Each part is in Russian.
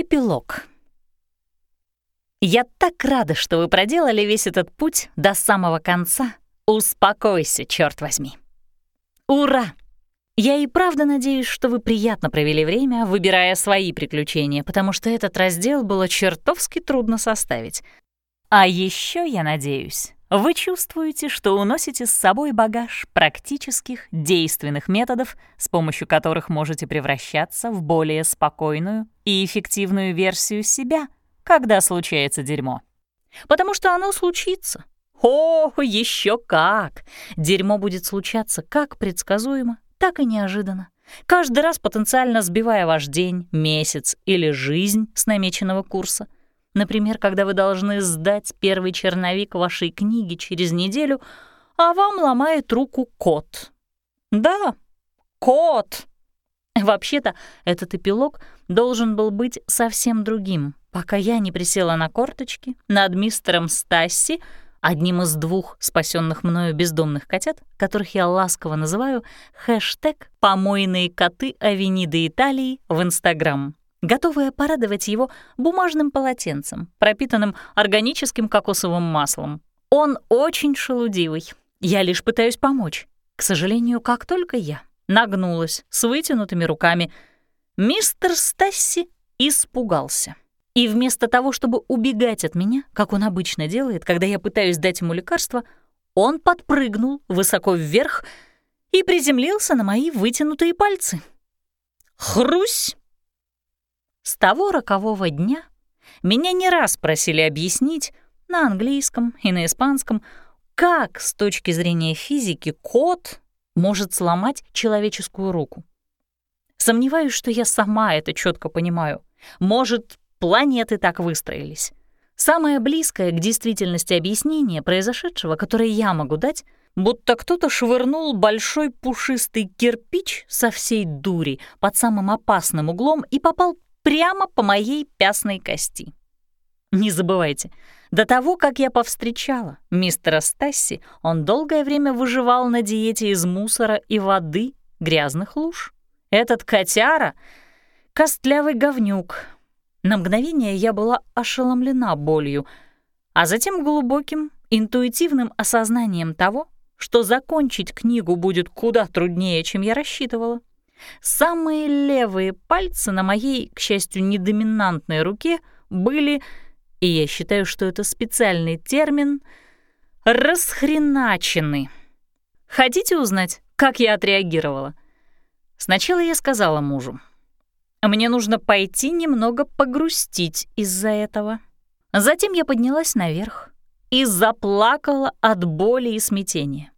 Эпилог. Я так рада, что вы проделали весь этот путь до самого конца. Успокойся, черт возьми. Ура! Я и правда надеюсь, что вы приятно провели время, выбирая свои приключения, потому что этот раздел было чертовски трудно составить. А еще я надеюсь, вы чувствуете, что уносите с собой багаж практических, действенных методов, с помощью которых можете превращаться в более спокойную и эффективную версию себя, когда случается дерьмо. Потому что оно случится. О, еще как! Дерьмо будет случаться как предсказуемо, так и неожиданно. Каждый раз потенциально сбивая ваш день, месяц или жизнь с намеченного курса — Например, когда вы должны сдать первый черновик вашей книги через неделю, а вам ломает руку кот. Да, кот. Вообще-то, этот эпилог должен был быть совсем другим, пока я не присела на корточки над мистером Стасси, одним из двух спасенных мною бездомных котят, которых я ласково называю хэштег «помойные коты Авениды Италии» в Инстаграм готовая порадовать его бумажным полотенцем, пропитанным органическим кокосовым маслом. Он очень шелудивый. Я лишь пытаюсь помочь. К сожалению, как только я нагнулась с вытянутыми руками, мистер Стасси испугался. И вместо того, чтобы убегать от меня, как он обычно делает, когда я пытаюсь дать ему лекарство, он подпрыгнул высоко вверх и приземлился на мои вытянутые пальцы. Хрусь! С того рокового дня меня не раз просили объяснить на английском и на испанском, как с точки зрения физики кот может сломать человеческую руку. Сомневаюсь, что я сама это четко понимаю. Может, планеты так выстроились. Самое близкое к действительности объяснение произошедшего, которое я могу дать, будто кто-то швырнул большой пушистый кирпич со всей дури под самым опасным углом и попал прямо по моей пясной кости. Не забывайте, до того, как я повстречала мистера Стасси, он долгое время выживал на диете из мусора и воды, грязных луж. Этот котяра — костлявый говнюк. На мгновение я была ошеломлена болью, а затем глубоким, интуитивным осознанием того, что закончить книгу будет куда труднее, чем я рассчитывала. Самые левые пальцы на моей, к счастью, недоминантной руке были, и я считаю, что это специальный термин, расхреначены. Хотите узнать, как я отреагировала? Сначала я сказала мужу, мне нужно пойти немного погрустить из-за этого. Затем я поднялась наверх и заплакала от боли и смятения.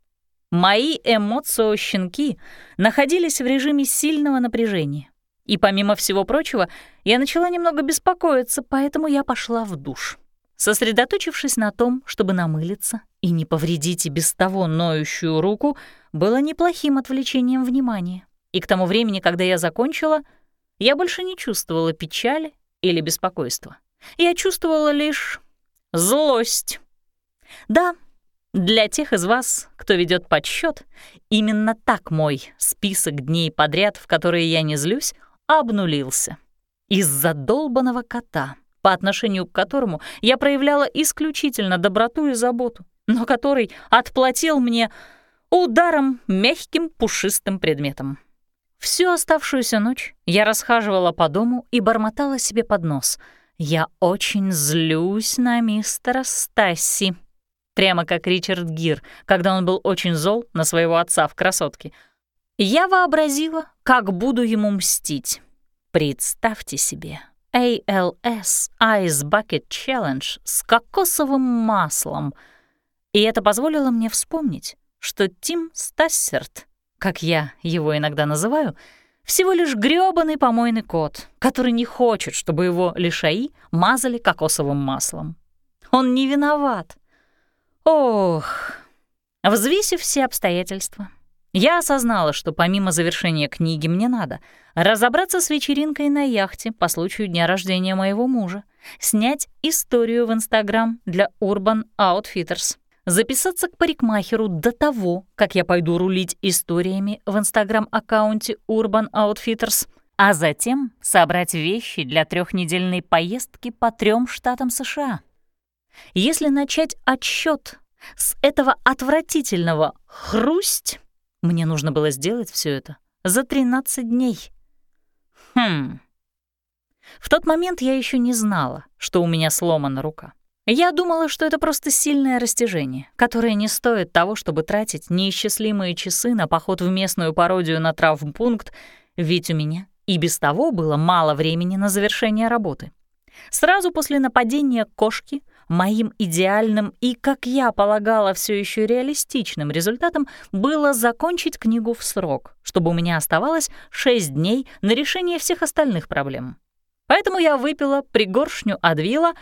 Мои эмоциощенки находились в режиме сильного напряжения. И помимо всего прочего, я начала немного беспокоиться, поэтому я пошла в душ. Сосредоточившись на том, чтобы намылиться и не повредить и без того ноющую руку, было неплохим отвлечением внимания. И к тому времени, когда я закончила, я больше не чувствовала печали или беспокойства. Я чувствовала лишь злость. Да, для тех из вас, кто ведет подсчет, именно так мой список дней подряд, в которые я не злюсь, обнулился. Из-за долбанного кота, по отношению к которому я проявляла исключительно доброту и заботу, но который отплатил мне ударом мягким пушистым предметом. Всю оставшуюся ночь я расхаживала по дому и бормотала себе под нос. «Я очень злюсь на мистера Стасси» прямо как Ричард Гир, когда он был очень зол на своего отца в «Красотке». Я вообразила, как буду ему мстить. Представьте себе, ALS Ice Bucket Challenge с кокосовым маслом. И это позволило мне вспомнить, что Тим Стассерт, как я его иногда называю, всего лишь грёбаный помойный кот, который не хочет, чтобы его лишаи мазали кокосовым маслом. Он не виноват. Ох, взвесив все обстоятельства, я осознала, что помимо завершения книги мне надо разобраться с вечеринкой на яхте по случаю дня рождения моего мужа, снять историю в Инстаграм для Urban Outfitters, записаться к парикмахеру до того, как я пойду рулить историями в Инстаграм-аккаунте Urban Outfitters, а затем собрать вещи для трехнедельной поездки по трем штатам США. Если начать отсчет с этого отвратительного «хрусть», мне нужно было сделать все это за 13 дней. Хм. В тот момент я еще не знала, что у меня сломана рука. Я думала, что это просто сильное растяжение, которое не стоит того, чтобы тратить неисчислимые часы на поход в местную пародию на травмпункт, ведь у меня и без того было мало времени на завершение работы. Сразу после нападения кошки моим идеальным и, как я полагала, все еще реалистичным результатом было закончить книгу в срок, чтобы у меня оставалось 6 дней на решение всех остальных проблем. Поэтому я выпила пригоршню Адвила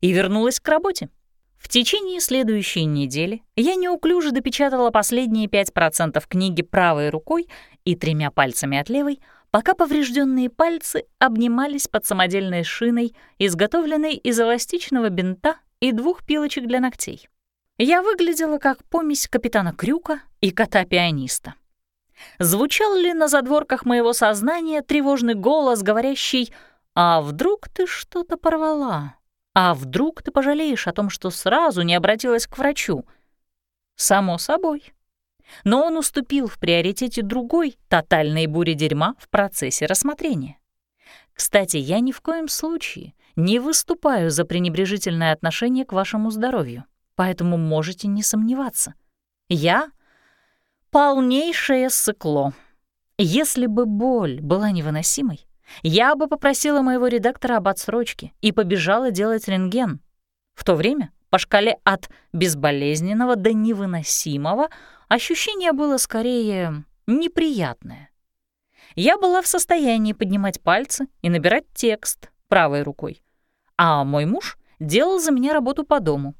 и вернулась к работе. В течение следующей недели я неуклюже допечатала последние 5% книги правой рукой и тремя пальцами от левой, пока поврежденные пальцы обнимались под самодельной шиной, изготовленной из эластичного бинта и двух пилочек для ногтей. Я выглядела как помесь капитана Крюка и кота-пианиста. Звучал ли на задворках моего сознания тревожный голос, говорящий «А вдруг ты что-то порвала?» А вдруг ты пожалеешь о том, что сразу не обратилась к врачу? Само собой. Но он уступил в приоритете другой тотальной буре дерьма в процессе рассмотрения. Кстати, я ни в коем случае не выступаю за пренебрежительное отношение к вашему здоровью, поэтому можете не сомневаться. Я — полнейшее сыкло. Если бы боль была невыносимой, я бы попросила моего редактора об отсрочке и побежала делать рентген. В то время по шкале от безболезненного до невыносимого ощущение было скорее неприятное. Я была в состоянии поднимать пальцы и набирать текст правой рукой, а мой муж делал за меня работу по дому.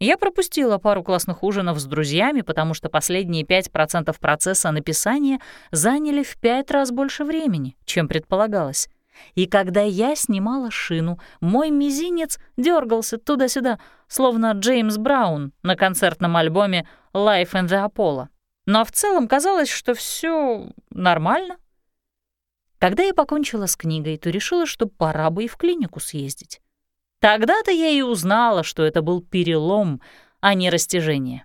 Я пропустила пару классных ужинов с друзьями, потому что последние 5% процесса написания заняли в пять раз больше времени, чем предполагалось. И когда я снимала шину, мой мизинец дергался туда-сюда, словно Джеймс Браун на концертном альбоме «Life in the Apollo». Но в целом казалось, что все нормально. Когда я покончила с книгой, то решила, что пора бы и в клинику съездить. Тогда-то я и узнала, что это был перелом, а не растяжение.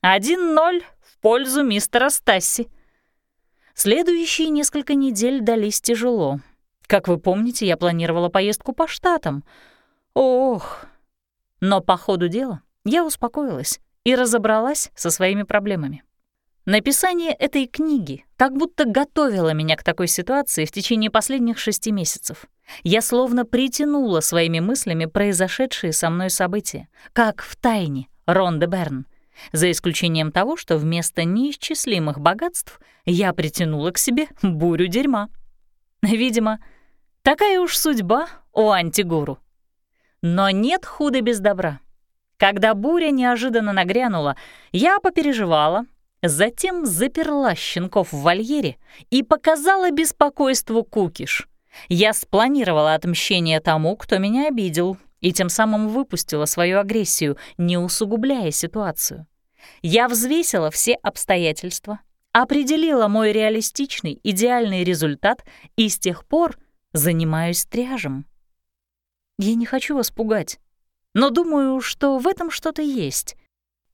Один ноль в пользу мистера Стасси. Следующие несколько недель дались тяжело. Как вы помните, я планировала поездку по штатам. Ох! Но по ходу дела я успокоилась и разобралась со своими проблемами. Написание этой книги как будто готовило меня к такой ситуации в течение последних шести месяцев. Я словно притянула своими мыслями произошедшие со мной события, как в тайне Ронде Берн, за исключением того, что вместо неисчислимых богатств я притянула к себе бурю дерьма. Видимо, такая уж судьба у антигуру. Но нет худа без добра. Когда буря неожиданно нагрянула, я попереживала, Затем заперла щенков в вольере и показала беспокойству кукиш. Я спланировала отмщение тому, кто меня обидел, и тем самым выпустила свою агрессию, не усугубляя ситуацию. Я взвесила все обстоятельства, определила мой реалистичный, идеальный результат и с тех пор занимаюсь тряжем. Я не хочу вас пугать, но думаю, что в этом что-то есть.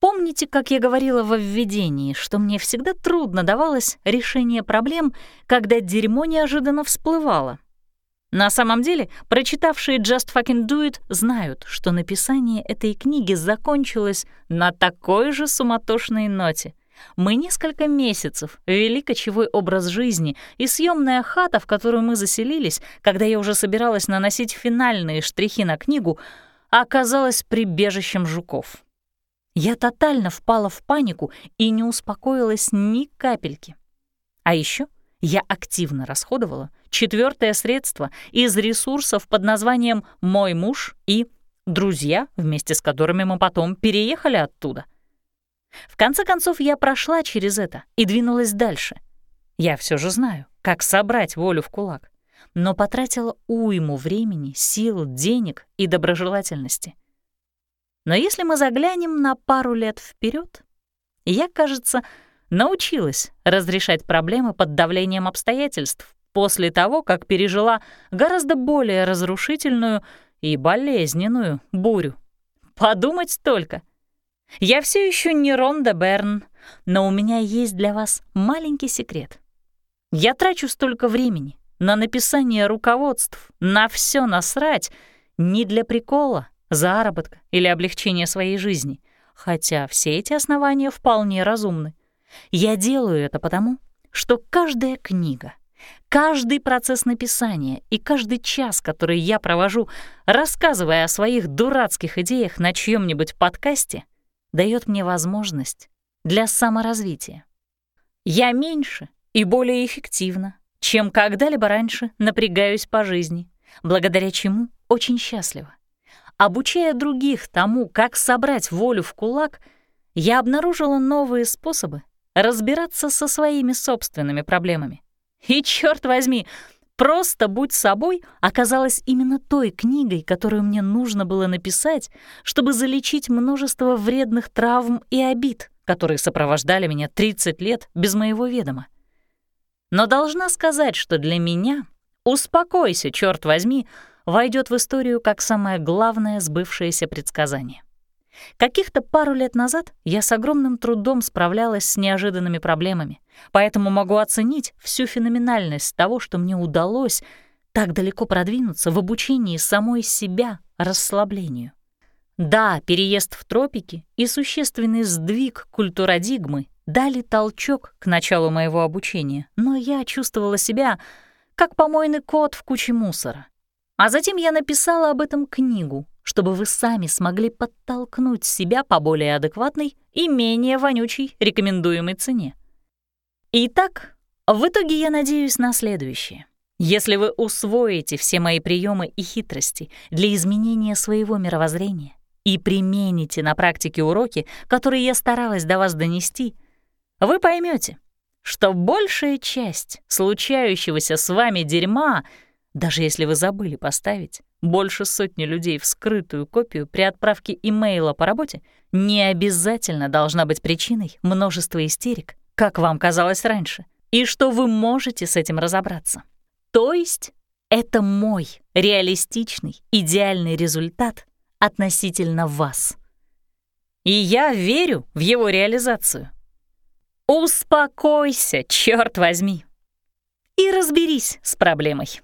Помните, как я говорила во введении, что мне всегда трудно давалось решение проблем, когда дерьмо неожиданно всплывало? На самом деле, прочитавшие Just Fucking Do It знают, что написание этой книги закончилось на такой же суматошной ноте. Мы несколько месяцев вели кочевой образ жизни, и съемная хата, в которую мы заселились, когда я уже собиралась наносить финальные штрихи на книгу, оказалась прибежищем жуков. Я тотально впала в панику и не успокоилась ни капельки. А еще я активно расходовала четвертое средство из ресурсов под названием «Мой муж» и «Друзья», вместе с которыми мы потом переехали оттуда. В конце концов, я прошла через это и двинулась дальше. Я все же знаю, как собрать волю в кулак, но потратила уйму времени, сил, денег и доброжелательности. Но если мы заглянем на пару лет вперед, я, кажется, научилась разрешать проблемы под давлением обстоятельств после того, как пережила гораздо более разрушительную и болезненную бурю. Подумать только. Я все еще не Ронда Берн, но у меня есть для вас маленький секрет. Я трачу столько времени на написание руководств, на все насрать, не для прикола, заработка или облегчения своей жизни, хотя все эти основания вполне разумны. Я делаю это потому, что каждая книга, каждый процесс написания и каждый час, который я провожу, рассказывая о своих дурацких идеях на чьем-нибудь подкасте, дает мне возможность для саморазвития. Я меньше и более эффективно, чем когда-либо раньше напрягаюсь по жизни, благодаря чему очень счастлива. Обучая других тому, как собрать волю в кулак, я обнаружила новые способы разбираться со своими собственными проблемами. И, черт возьми, «Просто будь собой» оказалась именно той книгой, которую мне нужно было написать, чтобы залечить множество вредных травм и обид, которые сопровождали меня 30 лет без моего ведома. Но должна сказать, что для меня «Успокойся, черт возьми» войдет в историю как самое главное сбывшееся предсказание. Каких-то пару лет назад я с огромным трудом справлялась с неожиданными проблемами, поэтому могу оценить всю феноменальность того, что мне удалось так далеко продвинуться в обучении самой себя расслаблению. Да, переезд в тропики и существенный сдвиг культурадигмы дали толчок к началу моего обучения, но я чувствовала себя как помойный кот в куче мусора. А затем я написала об этом книгу, чтобы вы сами смогли подтолкнуть себя по более адекватной и менее вонючей рекомендуемой цене. Итак, в итоге я надеюсь на следующее. Если вы усвоите все мои приемы и хитрости для изменения своего мировоззрения и примените на практике уроки, которые я старалась до вас донести, вы поймете, что большая часть случающегося с вами дерьма — даже если вы забыли поставить больше сотни людей в скрытую копию при отправке имейла по работе, не обязательно должна быть причиной множества истерик, как вам казалось раньше, и что вы можете с этим разобраться. То есть это мой реалистичный, идеальный результат относительно вас. И я верю в его реализацию. Успокойся, черт возьми, и разберись с проблемой.